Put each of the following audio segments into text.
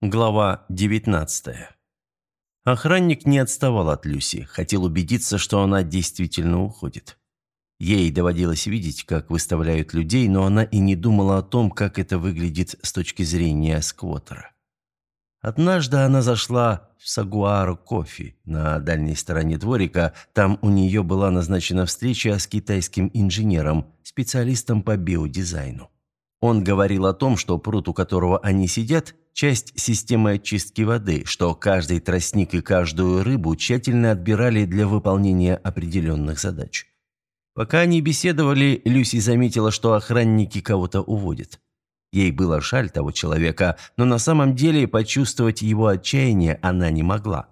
Глава 19 Охранник не отставал от Люси, хотел убедиться, что она действительно уходит. Ей доводилось видеть, как выставляют людей, но она и не думала о том, как это выглядит с точки зрения сквотера. Однажды она зашла в Сагуару кофе на дальней стороне дворика. Там у нее была назначена встреча с китайским инженером, специалистом по биодизайну. Он говорил о том, что пруд, у которого они сидят, часть системы очистки воды, что каждый тростник и каждую рыбу тщательно отбирали для выполнения определенных задач. Пока они беседовали, Люси заметила, что охранники кого-то уводят. Ей было жаль того человека, но на самом деле почувствовать его отчаяние она не могла.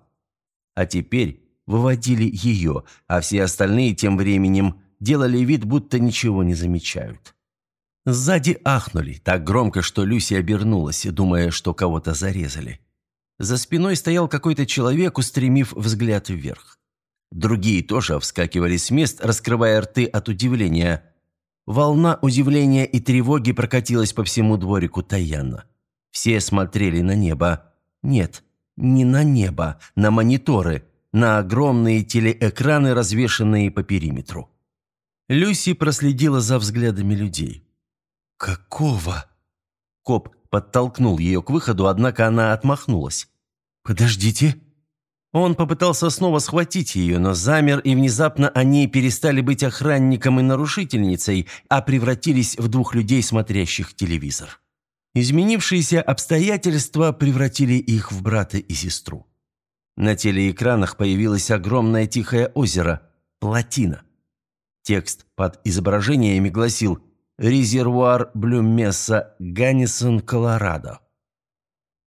А теперь выводили ее, а все остальные тем временем делали вид, будто ничего не замечают. Сзади ахнули, так громко, что Люси обернулась, думая, что кого-то зарезали. За спиной стоял какой-то человек, устремив взгляд вверх. Другие тоже вскакивали с мест, раскрывая рты от удивления. Волна удивления и тревоги прокатилась по всему дворику Таяна. Все смотрели на небо. Нет, не на небо, на мониторы, на огромные телеэкраны, развешанные по периметру. Люси проследила за взглядами людей. «Какого?» Коп подтолкнул ее к выходу, однако она отмахнулась. «Подождите». Он попытался снова схватить ее, но замер, и внезапно они перестали быть охранником и нарушительницей, а превратились в двух людей, смотрящих телевизор. Изменившиеся обстоятельства превратили их в брата и сестру. На телеэкранах появилось огромное тихое озеро – плотина. Текст под изображениями гласил Резервуар Блюмесса, Ганнисон, Колорадо.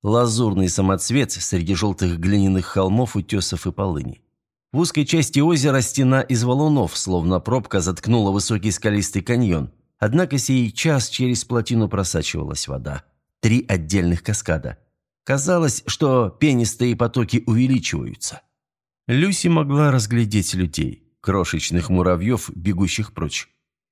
Лазурный самоцвет среди желтых глиняных холмов, утесов и полыни. В узкой части озера стена из валунов, словно пробка, заткнула высокий скалистый каньон. Однако сейчас через плотину просачивалась вода. Три отдельных каскада. Казалось, что пенистые потоки увеличиваются. Люси могла разглядеть людей, крошечных муравьев, бегущих прочь.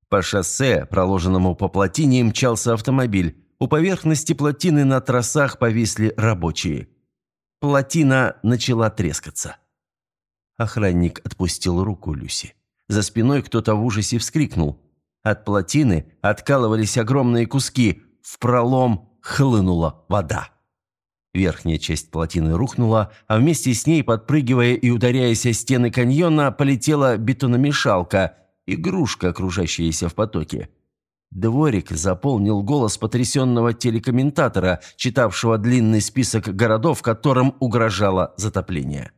По шоссе, проложенному по плотине, мчался автомобиль. У поверхности плотины на тросах повисли рабочие. Плотина начала трескаться. Охранник отпустил руку Люси. За спиной кто-то в ужасе вскрикнул. От плотины откалывались огромные куски. В пролом хлынула вода. Верхняя часть плотины рухнула, а вместе с ней, подпрыгивая и ударяясь о стены каньона, полетела бетономешалка – игрушка, кружащаяся в потоке. Дворик заполнил голос потрясенного телекомментатора, читавшего длинный список городов, которым угрожало затопление.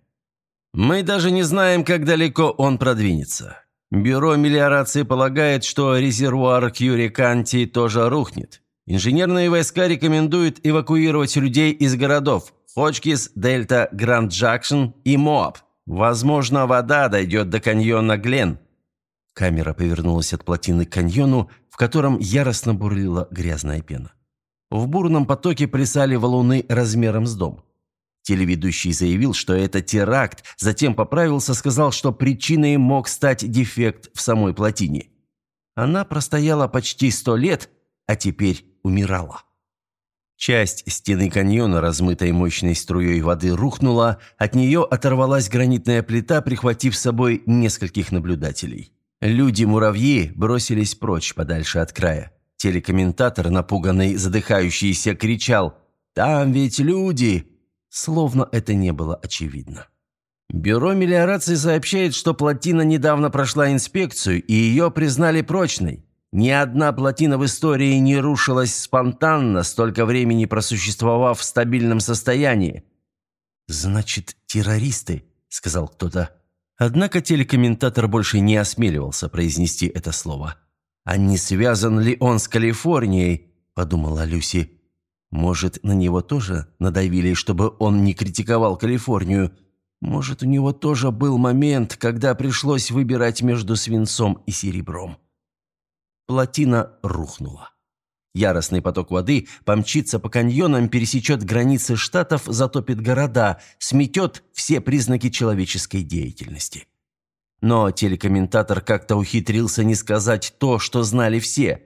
«Мы даже не знаем, как далеко он продвинется. Бюро мелиорации полагает, что резервуар Кьюриканти тоже рухнет. Инженерные войска рекомендуют эвакуировать людей из городов Хочкисс, Дельта, Гранд-Джанкшн и Моаб. Возможно, вода дойдет до каньона Глен, Камера повернулась от плотины к каньону, в котором яростно бурлила грязная пена. В бурном потоке плясали валуны размером с дом. Телеведущий заявил, что это теракт, затем поправился, сказал, что причиной мог стать дефект в самой плотине. Она простояла почти сто лет, а теперь умирала. Часть стены каньона, размытой мощной струей воды, рухнула, от нее оторвалась гранитная плита, прихватив с собой нескольких наблюдателей. Люди-муравьи бросились прочь подальше от края. Телекомментатор, напуганный, задыхающийся, кричал «Там ведь люди!» Словно это не было очевидно. Бюро мелиорации сообщает, что плотина недавно прошла инспекцию, и ее признали прочной. Ни одна плотина в истории не рушилась спонтанно, столько времени просуществовав в стабильном состоянии. «Значит, террористы», — сказал кто-то. Однако телекомментатор больше не осмеливался произнести это слово. «А не связан ли он с Калифорнией?» – подумала Люси. «Может, на него тоже надавили, чтобы он не критиковал Калифорнию? Может, у него тоже был момент, когда пришлось выбирать между свинцом и серебром?» Плотина рухнула. Яростный поток воды помчится по каньонам, пересечет границы штатов, затопит города, сметет все признаки человеческой деятельности. Но телекомментатор как-то ухитрился не сказать то, что знали все.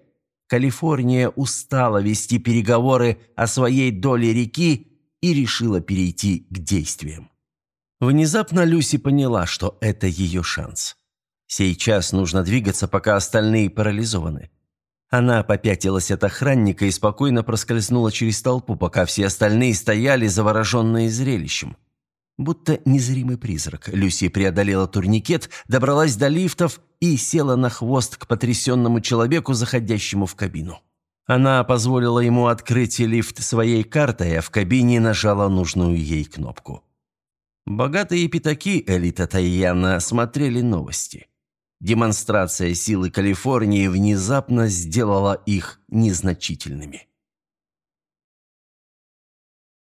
Калифорния устала вести переговоры о своей доле реки и решила перейти к действиям. Внезапно Люси поняла, что это ее шанс. Сейчас нужно двигаться, пока остальные парализованы. Она попятилась от охранника и спокойно проскользнула через толпу, пока все остальные стояли, завороженные зрелищем. Будто незримый призрак, Люси преодолела турникет, добралась до лифтов и села на хвост к потрясенному человеку, заходящему в кабину. Она позволила ему открыть лифт своей картой, а в кабине нажала нужную ей кнопку. Богатые пятаки элита Тайяна смотрели новости. Демонстрация силы Калифорнии внезапно сделала их незначительными.